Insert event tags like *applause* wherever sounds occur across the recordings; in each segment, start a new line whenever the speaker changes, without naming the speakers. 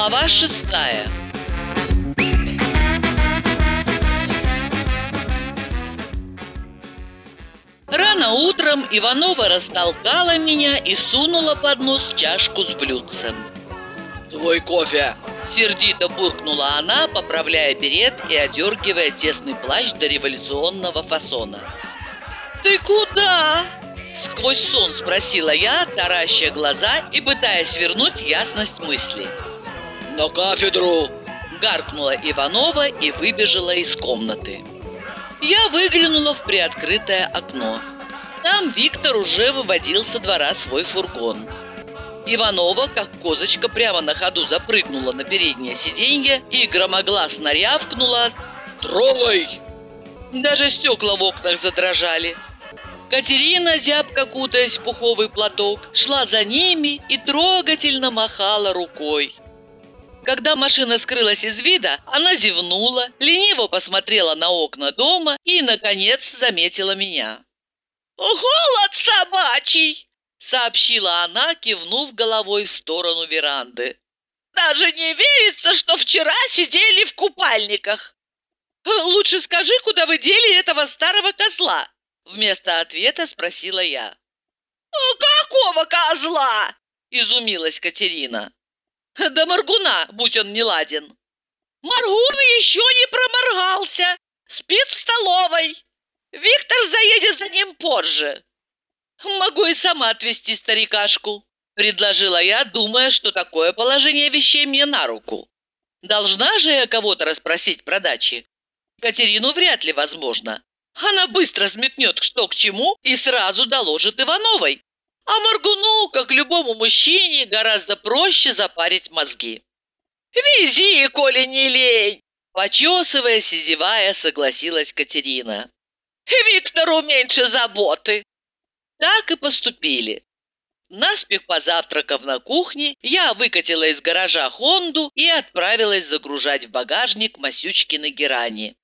Глава шестая Рано утром Иванова растолкала меня и сунула под нос чашку с блюдцем.
«Твой кофе!»
Сердито буркнула она, поправляя берет и одергивая тесный плащ до революционного фасона. «Ты куда?» Сквозь сон спросила я, тараща глаза и пытаясь вернуть ясность мысли.
«На кафедру!»
Гаркнула Иванова и выбежала из комнаты. Я выглянула в приоткрытое окно. Там Виктор уже выводил со двора свой фургон. Иванова, как козочка, прямо на ходу запрыгнула на переднее сиденье и громогласно рявкнула
«Трогай!».
Даже стекла в окнах задрожали. Катерина, зябко кутаясь в пуховый платок, шла за ними и трогательно махала рукой. Когда машина скрылась из вида, она зевнула, лениво посмотрела на окна дома и, наконец, заметила меня. «Голод собачий!» — сообщила она, кивнув головой в сторону веранды. «Даже не верится, что вчера сидели в купальниках!» «Лучше скажи, куда вы дели этого старого козла?» Вместо ответа спросила я. «Какого козла?» – изумилась Катерина. *laughs* «Да Маргуна, будь он не ладен». «Маргун еще не проморгался, спит в столовой. Виктор заедет за ним позже». «Могу и сама отвезти старикашку», – предложила я, думая, что такое положение вещей мне на руку. Должна же я кого-то расспросить про дачи. Катерину вряд ли возможно. Она быстро сметнет что к чему и сразу доложит Ивановой. А Маргуну, как любому мужчине, гораздо проще запарить мозги. «Вези, коли не лень!» Почесываясь и зевая, согласилась Катерина. «Виктору меньше заботы!» Так и поступили. Наспех позавтракав на кухне, я выкатила из гаража Хонду и отправилась загружать в багажник Масючкины герани.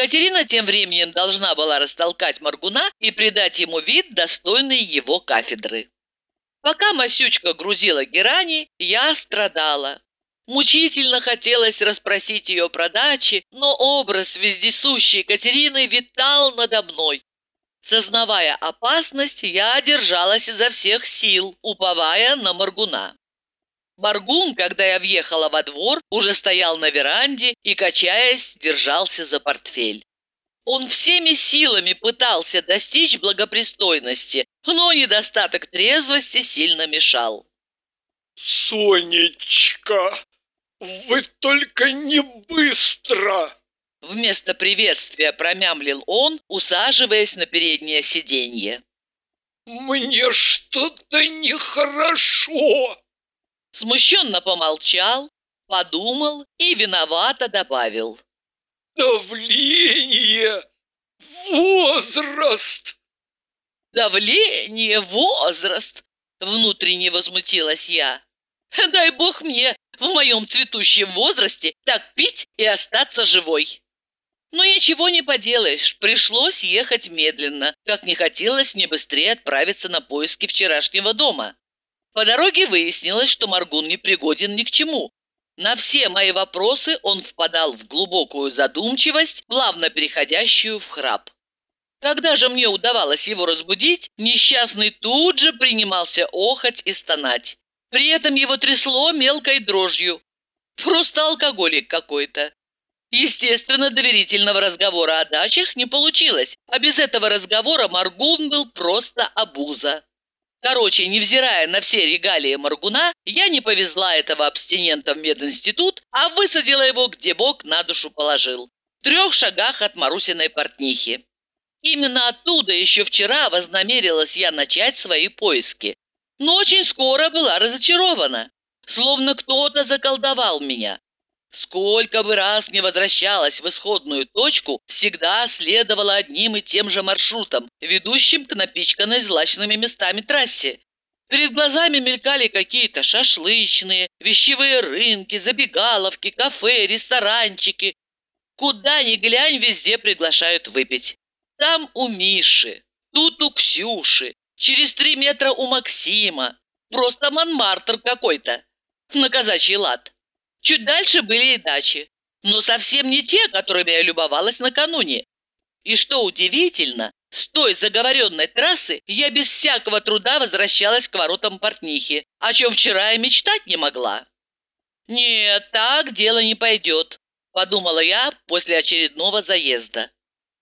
Катерина тем временем должна была растолкать Маргуна и придать ему вид, достойный его кафедры. Пока Масючка грузила герани, я страдала. Мучительно хотелось расспросить ее про дачи, но образ вездесущей Катерины витал надо мной. Сознавая опасность, я держалась изо всех сил, уповая на Маргуна. Баргун, когда я въехала во двор, уже стоял на веранде и, качаясь, держался за портфель. Он всеми силами пытался достичь благопристойности, но недостаток трезвости сильно мешал.
«Сонечка, вы только не быстро!»
Вместо приветствия промямлил он, усаживаясь на переднее сиденье.
«Мне что-то нехорошо!»
Смущенно помолчал, подумал и виновато добавил.
«Давление! Возраст!»
«Давление, возраст!» — внутренне возмутилась я. «Дай бог мне в моем цветущем возрасте так пить и остаться живой!» Но ничего не поделаешь, пришлось ехать медленно, как не хотелось мне быстрее отправиться на поиски вчерашнего дома. По дороге выяснилось, что Маргун не пригоден ни к чему. На все мои вопросы он впадал в глубокую задумчивость, плавно переходящую в храп. Когда же мне удавалось его разбудить, несчастный тут же принимался охать и стонать. При этом его трясло мелкой дрожью. Просто алкоголик какой-то. Естественно, доверительного разговора о дачах не получилось, а без этого разговора Маргун был просто обуза. Короче, невзирая на все регалии Маргуна, я не повезла этого абстинента в мединститут, а высадила его, где Бог на душу положил. В трех шагах от Марусиной портнихи. Именно оттуда еще вчера вознамерилась я начать свои поиски. Но очень скоро была разочарована. Словно кто-то заколдовал меня. Сколько бы раз не возвращалась в исходную точку, всегда следовала одним и тем же маршрутом, ведущим к напичканной злачными местами трассе. Перед глазами мелькали какие-то шашлычные, вещевые рынки, забегаловки, кафе, ресторанчики. Куда ни глянь, везде приглашают выпить. Там у Миши, тут у Ксюши, через три метра у Максима. Просто Монмартр какой-то. На казачий лад. Чуть дальше были и дачи, но совсем не те, которыми я любовалась накануне. И что удивительно, с той заговоренной трассы я без всякого труда возвращалась к воротам портнихи, о чем вчера я мечтать не могла. «Нет, так дело не пойдет», – подумала я после очередного заезда.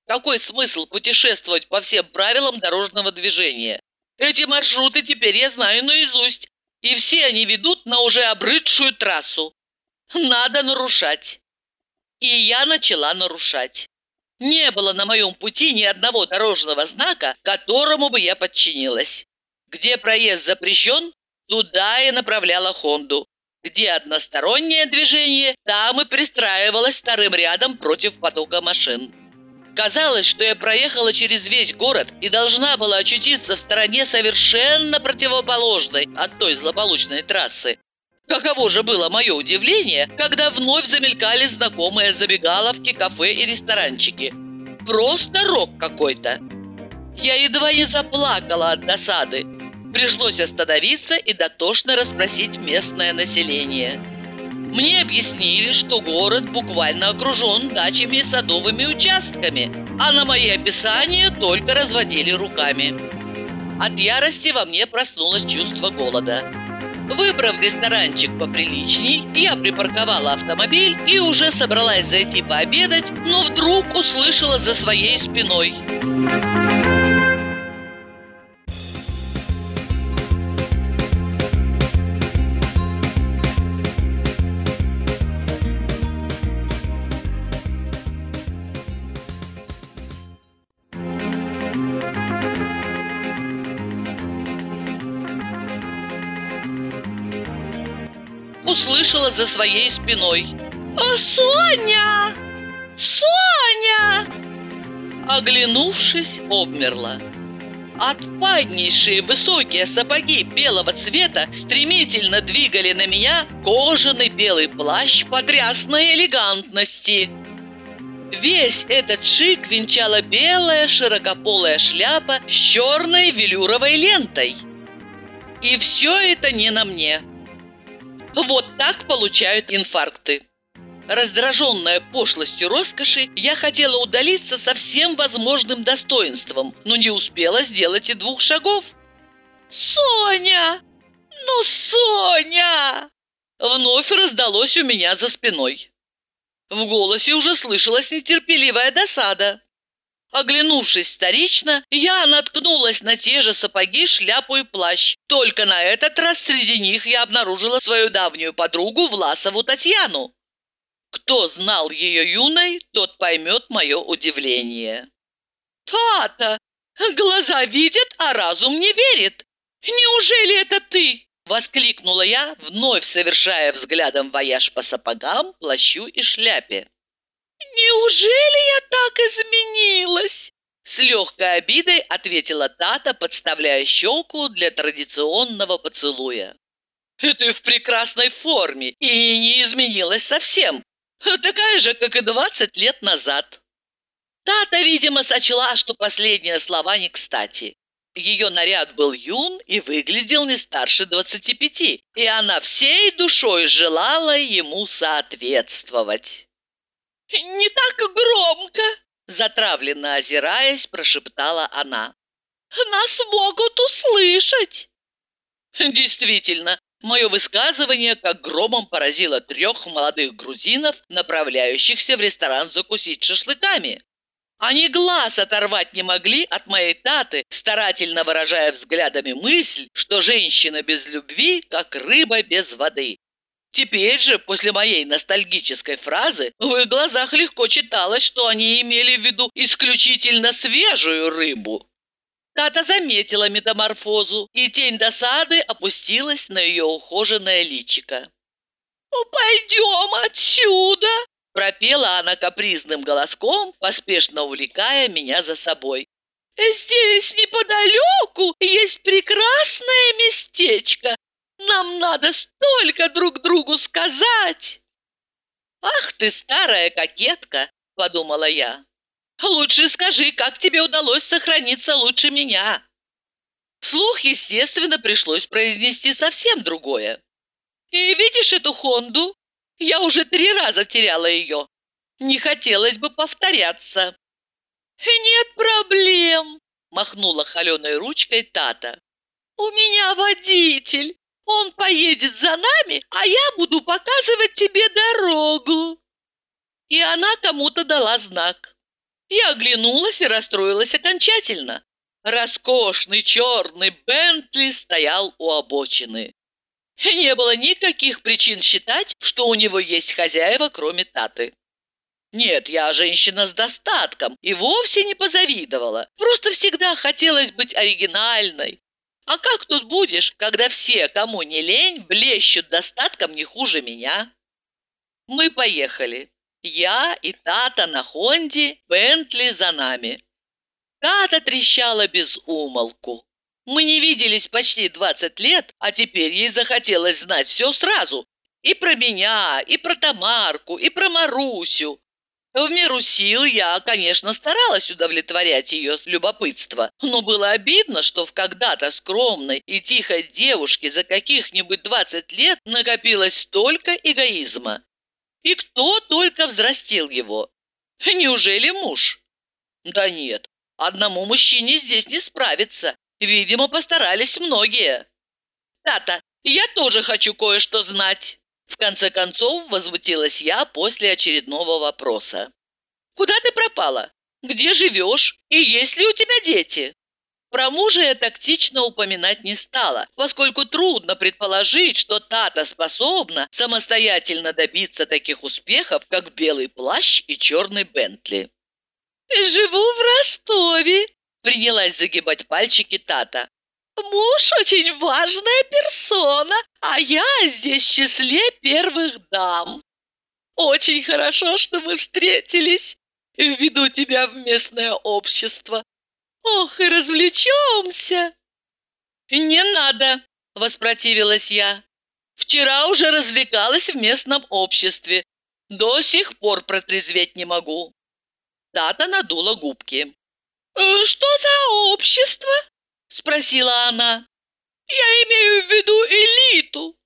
Какой смысл путешествовать по всем правилам дорожного движения? Эти маршруты теперь я знаю наизусть, и все они ведут на уже обрыдшую трассу. Надо нарушать. И я начала нарушать. Не было на моем пути ни одного дорожного знака, которому бы я подчинилась. Где проезд запрещен, туда и направляла Хонду. Где одностороннее движение, там и пристраивалась вторым рядом против потока машин. Казалось, что я проехала через весь город и должна была очутиться в стороне совершенно противоположной от той злополучной трассы. Каково же было мое удивление, когда вновь замелькали знакомые забегаловки, кафе и ресторанчики. Просто рок какой-то. Я едва не заплакала от досады. Пришлось остановиться и дотошно расспросить местное население. Мне объяснили, что город буквально окружен дачами и садовыми участками, а на мои описания только разводили руками. От ярости во мне проснулось чувство голода. Выбрав ресторанчик поприличней, я припарковала автомобиль и уже собралась зайти пообедать, но вдруг услышала за своей спиной. Услышала за своей спиной. «О, Соня! Соня!» Оглянувшись, обмерла. Отпаднейшие высокие сапоги белого цвета стремительно двигали на меня кожаный белый плащ потрясной элегантности. Весь этот шик венчала белая широкополая шляпа с черной велюровой лентой. И все это не на мне – вот так получают инфаркты. Раздраженная пошлостью роскоши, я хотела удалиться со всем возможным достоинством, но не успела сделать и двух шагов. «Соня! Ну, Соня!» Вновь раздалось у меня за спиной. В голосе уже слышалась нетерпеливая досада. Оглянувшись вторично, я наткнулась на те же сапоги, шляпу и плащ. Только на этот раз среди них я обнаружила свою давнюю подругу Власову Татьяну. Кто знал ее юной, тот поймет мое удивление. «Тата! Глаза видят, а разум не верит! Неужели это ты?» Воскликнула я, вновь совершая взглядом вояж по сапогам, плащу и шляпе. «Неужели я так изменилась?» С легкой обидой ответила Тата, подставляя щеку для традиционного поцелуя. «Ты в прекрасной форме и не изменилась совсем. Такая же, как и двадцать лет назад». Тата, видимо, сочла, что последние слова не кстати. Ее наряд был юн и выглядел не старше двадцати пяти, и она всей душой желала ему соответствовать. «Не так громко!» Затравленно озираясь, прошептала она. «Нас могут услышать!» Действительно, мое высказывание как громом поразило трех молодых грузинов, направляющихся в ресторан закусить шашлыками. Они глаз оторвать не могли от моей таты, старательно выражая взглядами мысль, что женщина без любви, как рыба без воды, Теперь же, после моей ностальгической фразы, в их глазах легко читалось, что они имели в виду исключительно свежую рыбу. Тата заметила метаморфозу, и тень досады опустилась на ее ухоженное личико. «Пойдем отсюда!» – пропела она капризным голоском, поспешно увлекая меня за собой. «Здесь неподалеку есть прекрасное местечко, нам надо столько друг другу сказать!» «Ах ты, старая кокетка!» – подумала я. «Лучше скажи, как тебе удалось сохраниться лучше меня?» Вслух, естественно, пришлось произнести совсем другое. «И видишь эту Хонду? Я уже три раза теряла ее. Не хотелось бы повторяться. «Нет проблем», – махнула холеной ручкой Тата. «У меня водитель. Он поедет за нами, а я буду показывать тебе дорогу». И она кому-то дала знак. Я оглянулась и расстроилась окончательно. Роскошный черный Бентли стоял у обочины. Не было никаких причин считать, что у него есть хозяева, кроме Таты. Нет, я женщина с достатком и вовсе не позавидовала. Просто всегда хотелось быть оригинальной. А как тут будешь, когда все, кому не лень, блещут достатком не хуже меня? Мы поехали. Я и Тата на Хонде, Бентли за нами. Тата трещала без умолку. Мы не виделись почти 20 лет, а теперь ей захотелось знать все сразу. И про меня, и про Тамарку, и про Марусю. В меру сил я, конечно, старалась удовлетворять ее любопытство, но было обидно, что в когда-то скромной и тихой девушке за каких-нибудь 20 лет накопилось столько эгоизма. И кто только взрастил его? Неужели муж? Да нет, одному мужчине здесь не справиться. Видимо, постарались многие. Тата, я тоже хочу кое-что знать. В конце концов, возмутилась я после очередного вопроса. «Куда ты пропала? Где живешь? И есть ли у тебя дети?» Про мужа я тактично упоминать не стала, поскольку трудно предположить, что Тата способна самостоятельно добиться таких успехов, как белый плащ и черный Бентли. «Живу в Ростове», – принялась загибать пальчики Тата. Муж очень важная персона, а я здесь в числе первых дам. Очень хорошо, что мы встретились. Введу тебя в местное общество. Ох, и развлечемся. Не надо, воспротивилась я. Вчера уже развлекалась в местном обществе. До сих пор протрезветь не могу. Тата надула губки. «Э, «Что за общество?» – спросила она. «Я имею в виду элиту».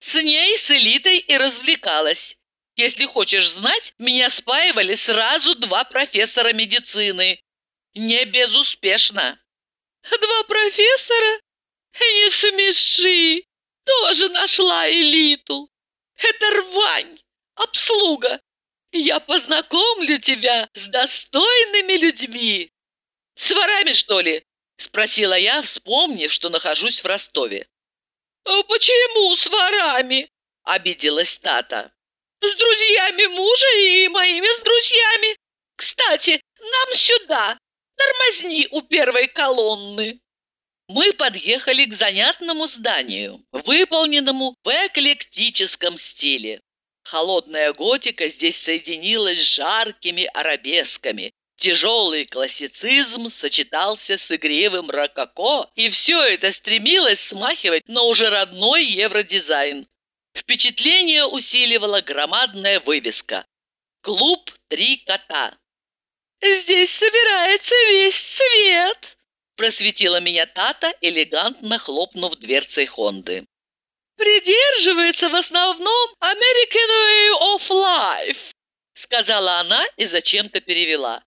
С ней, с элитой и развлекалась. Если хочешь знать, меня спаивали сразу два профессора медицины. Не безуспешно. Два профессора? Не смеши. Тоже нашла элиту. Это рвань, обслуга. Я познакомлю тебя с достойными людьми. С ворами, что ли? – спросила я, вспомнив, что нахожусь в Ростове. «А «Почему с ворами?» – обиделась Тата. «С друзьями мужа и моими с друзьями. Кстати, нам сюда. Тормозни у первой колонны». Мы подъехали к занятному зданию, выполненному в эклектическом стиле. Холодная готика здесь соединилась с жаркими арабесками, Тяжелый классицизм сочетался с игривым рококо, и все это стремилось смахивать на уже родной евродизайн. Впечатление усиливала громадная вывеска «Клуб «Три кота». «Здесь собирается весь свет!» просветила меня Тата, элегантно хлопнув дверцей Хонды. «Придерживается в основном American Way of Life», сказала она и зачем-то перевела.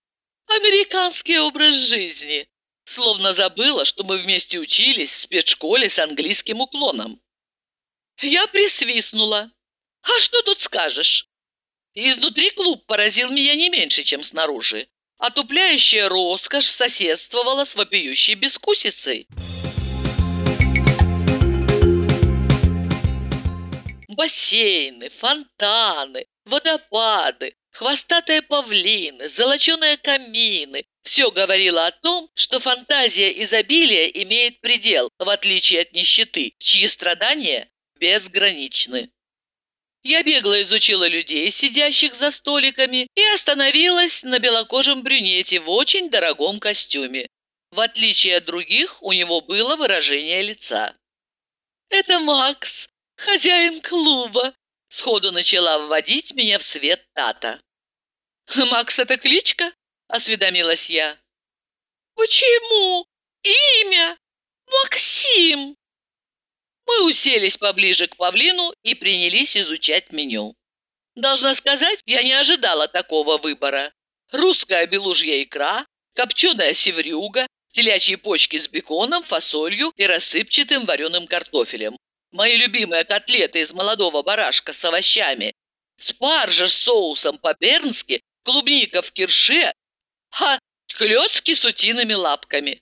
Американский образ жизни. Словно забыла, что мы вместе учились в спецшколе с английским уклоном. Я присвистнула. А что тут скажешь? Изнутри клуб поразил меня не меньше, чем снаружи. Отупляющая роскошь соседствовала с вопиющей бескусицей. Бассейны, фонтаны, водопады, Хвостатые павлины, золоченые камины – все говорило о том, что фантазия изобилия имеет предел, в отличие от нищеты, чьи страдания безграничны. Я бегло изучила людей, сидящих за столиками, и остановилась на белокожем брюнете в очень дорогом костюме. В отличие от других, у него было выражение лица. «Это Макс, хозяин клуба», — сходу начала вводить меня в свет Тата. *laughs* «Макс – это кличка?» – осведомилась я. «Почему? Имя? Максим!» Мы уселись поближе к павлину и принялись изучать меню. Должна сказать, я не ожидала такого выбора. Русская белужья икра, копченая севрюга, телячьи почки с беконом, фасолью и рассыпчатым вареным картофелем. Мои любимые котлеты из молодого барашка с овощами, спаржа с соусом по-бернски, клубника в кирше, а клёцки с утиными лапками.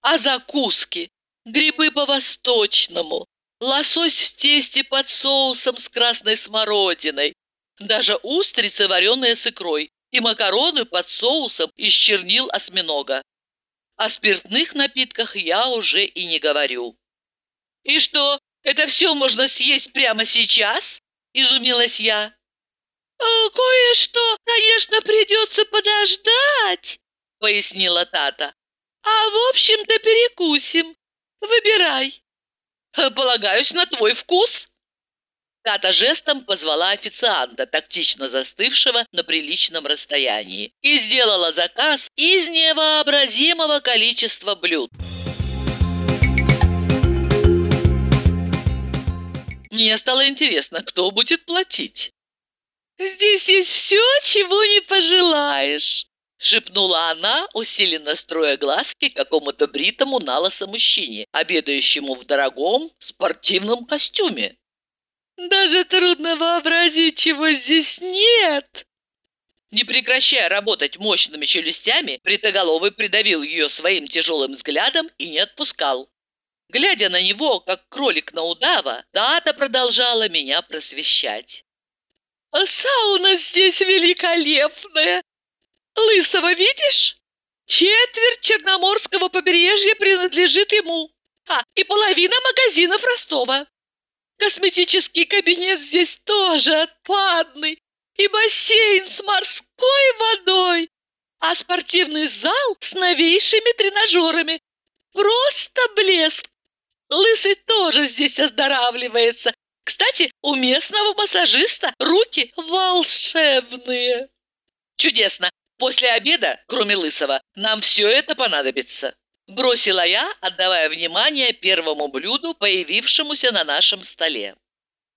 А закуски? Грибы по-восточному, лосось в тесте под соусом с красной смородиной, даже устрицы, вареные с икрой, и макароны под соусом из чернил осьминога. О спиртных напитках я уже и не говорю. «И что, это все можно съесть прямо сейчас?» – изумилась я. «Э, «Кое-что, конечно, придется подождать», – пояснила Тата. «А в общем-то перекусим. Выбирай». «Э, «Полагаюсь на твой вкус», Тата жестом позвала официанта, тактично застывшего на приличном расстоянии, и сделала заказ из невообразимого количества блюд. Мне стало интересно, кто будет платить. «Здесь есть все, чего не пожелаешь», — шепнула она, усиленно строя глазки какому-то бритому налоса мужчине, обедающему в дорогом спортивном костюме. Даже трудно вообразить, чего здесь нет. Не прекращая работать мощными челюстями, Бритоголовый придавил ее своим тяжелым взглядом и не отпускал. Глядя на него, как кролик на удава, Дата продолжала меня просвещать. «А сауна здесь великолепная! Лысого видишь? Четверть Черноморского побережья принадлежит ему, а и половина магазинов Ростова. Косметический кабинет здесь тоже отпадный. И бассейн с морской водой. А спортивный зал с новейшими тренажерами. Просто блеск. Лысый тоже здесь оздоравливается. Кстати, у местного массажиста руки волшебные. Чудесно. После обеда, кроме Лысого, нам все это понадобится. Бросила я, отдавая внимание первому блюду, появившемуся на нашем столе.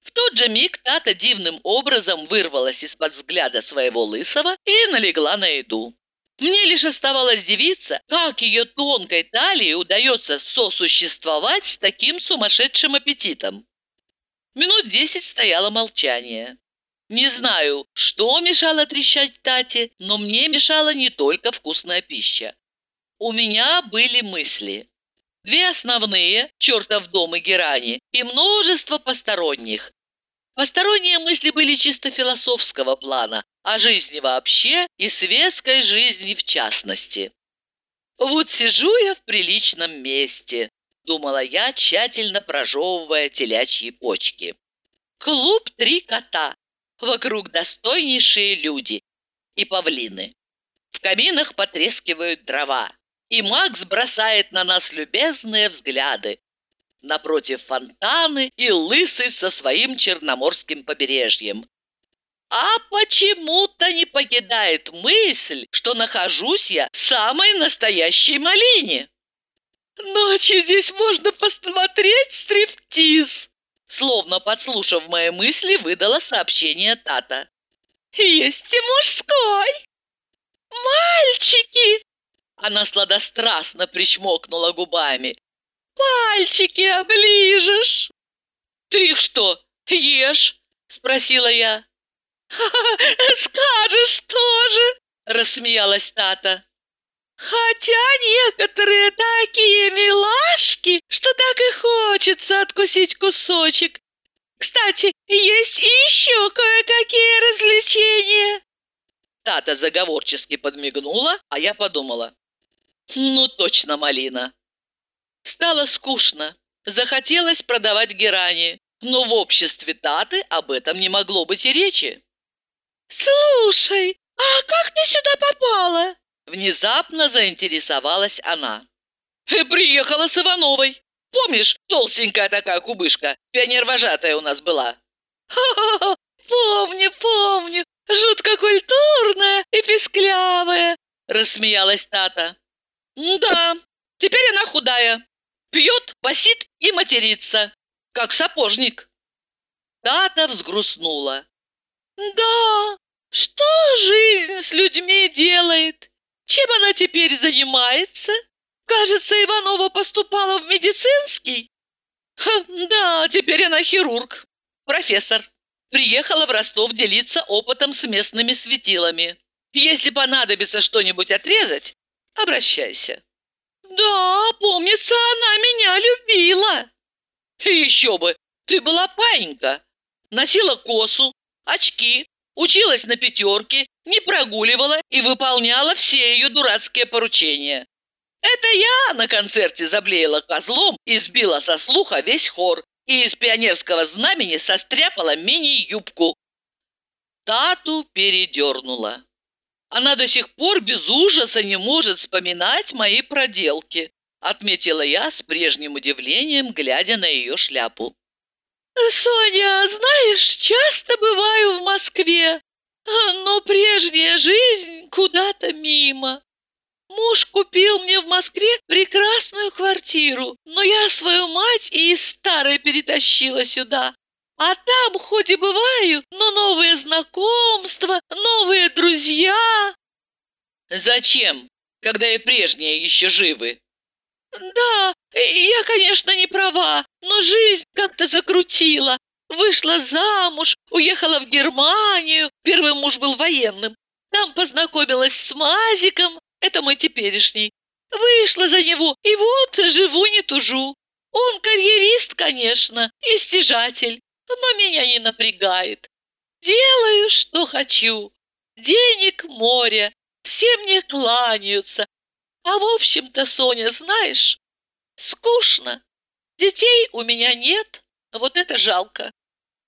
В тот же миг Тата дивным образом вырвалась из-под взгляда своего лысого и налегла на еду. Мне лишь оставалось дивиться, как ее тонкой талии удается сосуществовать с таким сумасшедшим аппетитом. Минут десять стояло молчание. Не знаю, что мешало трещать Тате, но мне мешала не только вкусная пища. У меня были мысли. Две основные – чертов дом и герани, и множество посторонних. Посторонние мысли были чисто философского плана, о жизни вообще и светской жизни в частности. «Вот сижу я в приличном месте», – думала я, тщательно прожевывая телячьи почки. «Клуб «Три кота», вокруг достойнейшие люди и павлины. В каминах потрескивают дрова и Макс бросает на нас любезные взгляды. Напротив фонтаны и лысый со своим черноморским побережьем. А почему-то не покидает мысль, что нахожусь я в самой настоящей малине. Ночью здесь можно посмотреть стриптиз. Словно подслушав мои мысли, выдала сообщение Тата. Есть и мужской. Мальчики, она сладострастно причмокнула губами. «Пальчики оближешь!» «Ты их что, ешь?» – спросила я. *laughs* «Скажешь тоже!» – рассмеялась Тата. «Хотя некоторые такие милашки, что так и хочется откусить кусочек. Кстати, есть и еще кое-какие развлечения!» Тата заговорчески подмигнула, а я подумала. Ну, точно малина. Стало скучно. Захотелось продавать герани, но в обществе Таты об этом не могло быть и речи. «Слушай, а как ты сюда попала?» Внезапно заинтересовалась она. «Э, «Приехала с Ивановой. Помнишь, толстенькая такая кубышка, пионер-вожатая у нас была?» «Ха-ха-ха, помню, помню, жутко культурная и песклявая», рассмеялась Тата. «Да, теперь она худая. Пьет, басит и матерится, как сапожник». Тата взгрустнула. Да, что жизнь с людьми делает? Чем она теперь занимается? Кажется, Иванова поступала в медицинский. Ха, да, теперь она хирург, профессор. Приехала в Ростов делиться опытом с местными светилами. Если понадобится что-нибудь отрезать, обращайся. Да, помнится, она меня любила. еще бы, ты была паинька. Носила косу, очки, училась на пятерке, не прогуливала и выполняла все ее дурацкие поручения. Это я на концерте заблеяла козлом и сбила со слуха весь хор и из пионерского знамени состряпала мини-юбку. Тату передернула. Она до сих пор без ужаса не может вспоминать мои проделки, отметила я с прежним удивлением, глядя на ее шляпу. «Соня, знаешь, часто бываю в Москве, но прежняя жизнь куда-то мимо. Муж купил мне в Москве прекрасную квартиру, но я свою мать и из старой перетащила сюда. А там хоть и бываю, но новые знакомства, новые друзья. Зачем, когда и прежние еще живы? Да, я, конечно, не права, но жизнь как-то закрутила. Вышла замуж, уехала в Германию, первый муж был военным. Там познакомилась с Мазиком, это мой теперешний. Вышла за него, и вот живу не тужу. Он карьерист, конечно, и стяжатель, но меня не напрягает. Делаю, что хочу. Денег море, все мне кланяются. А в общем-то, Соня, знаешь, скучно. Детей у меня нет, вот это жалко.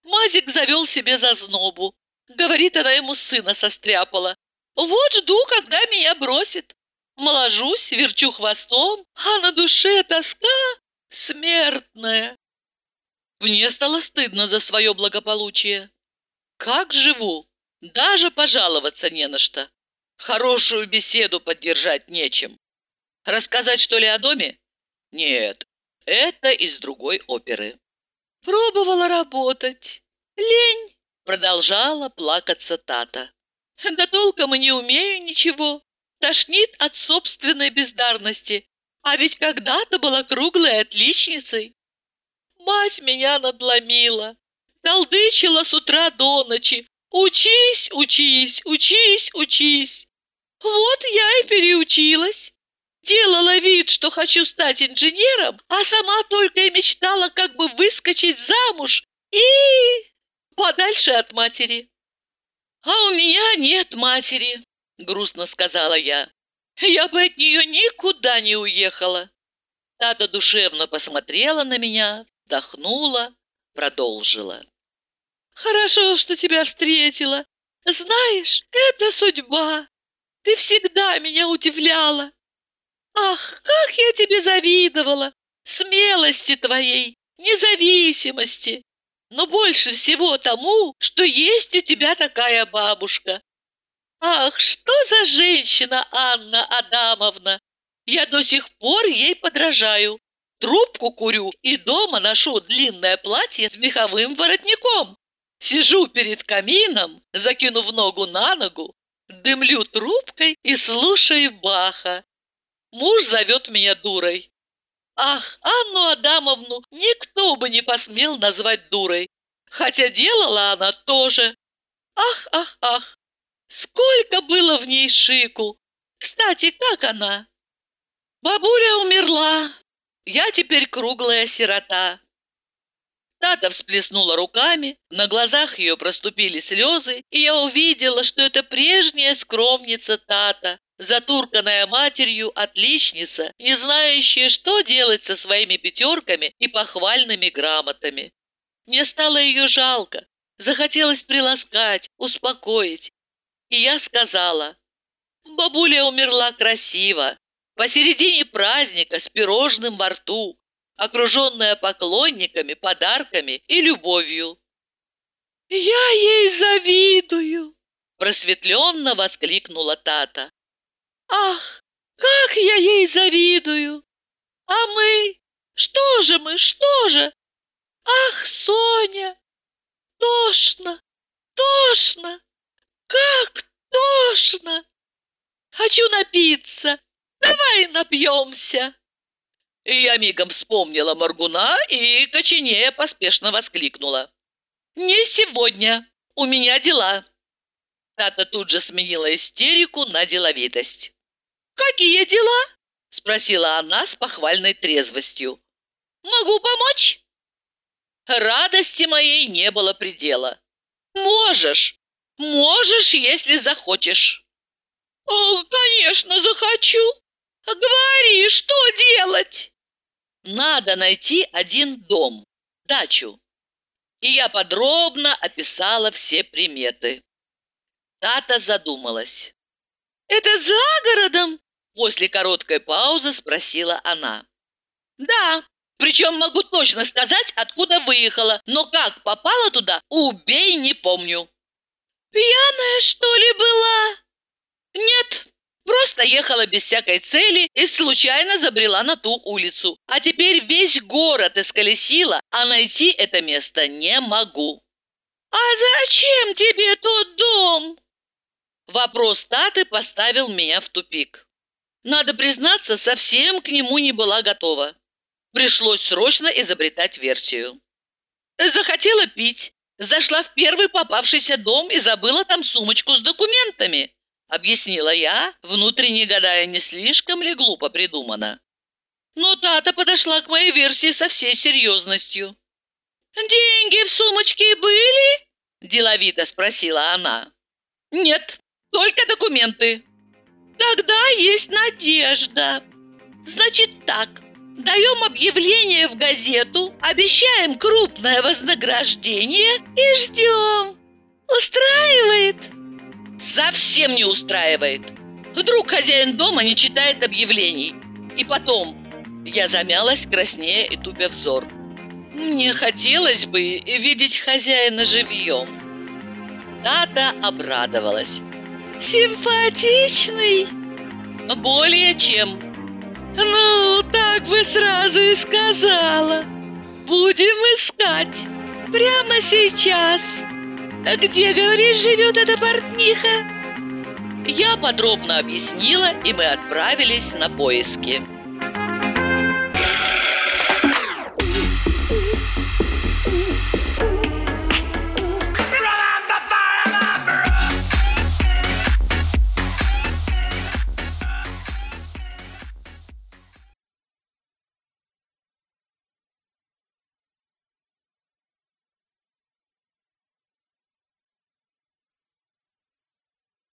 Мазик завел себе зазнобу. Говорит, она ему сына состряпала. Вот жду, когда меня бросит. Моложусь, верчу хвостом, а на душе тоска смертная. Мне стало стыдно за свое благополучие. Как живу? Даже пожаловаться не на что. Хорошую беседу поддержать нечем. Рассказать, что ли, о доме? Нет, это из другой оперы. Пробовала работать. Лень. Продолжала плакаться Тата. Да толком и не умею ничего. Тошнит от собственной бездарности. А ведь когда-то была круглой отличницей. Мать меня надломила. Толдычила с утра до ночи. Учись, учись, учись, учись. Вот я и переучилась. Делала вид, что хочу стать инженером, а сама только и мечтала как бы выскочить замуж и подальше от матери. «А у меня нет матери», — грустно сказала я. «Я бы от нее никуда не уехала». Тата душевно посмотрела на меня, вдохнула, продолжила. «Хорошо, что тебя встретила. Знаешь, это судьба. Ты всегда меня удивляла. Ах, как я тебе завидовала! Смелости твоей, независимости но больше всего тому, что есть у тебя такая бабушка. Ах, что за женщина Анна Адамовна! Я до сих пор ей подражаю. Трубку курю и дома ношу длинное платье с меховым воротником. Сижу перед камином, закинув ногу на ногу, дымлю трубкой и слушаю Баха. Муж зовет меня дурой. Ах, Анну Адамовну никто бы не посмел назвать дурой, хотя делала она тоже. Ах, ах, ах, сколько было в ней шику! Кстати, как она? Бабуля умерла, я теперь круглая сирота. Тата всплеснула руками, на глазах ее проступили слезы, и я увидела, что это прежняя скромница Тата, Затурканная матерью отличница, не знающая, что делать со своими пятерками и похвальными грамотами. Мне стало ее жалко, захотелось приласкать, успокоить. И я сказала, бабуля умерла красиво, посередине праздника с пирожным во рту, окруженная поклонниками, подарками и любовью. «Я ей завидую!» просветленно воскликнула Тата. Ах, как я ей завидую! А мы? Что же мы, что же? Ах, Соня! Тошно, тошно! Как тошно! Хочу напиться! Давай напьемся!» И я мигом вспомнила Маргуна и, коченея, поспешно воскликнула. «Не сегодня! У меня дела!» Тата тут же сменила истерику на деловитость. «Какие дела?» – спросила она с похвальной трезвостью. «Могу помочь?» Радости моей не было предела. «Можешь! Можешь, если захочешь!» «О, конечно, захочу! Говори, что делать?» «Надо найти один дом, дачу». И я подробно описала все приметы. Тата задумалась. «Это за городом?» После короткой паузы спросила она. «Да, причем могу точно сказать, откуда выехала, но как попала туда, убей, не помню». «Пьяная, что ли, была?» «Нет, просто ехала без всякой цели и случайно забрела на ту улицу. А теперь весь город исколесила, а найти это место не могу». «А зачем тебе тот дом?» Вопрос Таты поставил меня в тупик. Надо признаться, совсем к нему не была готова. Пришлось срочно изобретать версию. Захотела пить, зашла в первый попавшийся дом и забыла там сумочку с документами, объяснила я, внутренне гадая, не слишком ли глупо придумано. Но Тата подошла к моей версии со всей серьезностью. «Деньги в сумочке были?» – деловито спросила она. «Нет, только документы. Тогда есть надежда. Значит так, даем объявление в газету, обещаем крупное вознаграждение и ждем. Устраивает? Совсем не устраивает. Вдруг хозяин дома не читает объявлений. И потом, я замялась краснее и тупя взор. Мне хотелось бы видеть хозяина живьем. Тата обрадовалась. Симпатичный? Более чем. Ну, так бы сразу и сказала. Будем искать. Прямо сейчас. Где, говоришь, живет эта портниха? Я подробно объяснила, и мы отправились на поиски.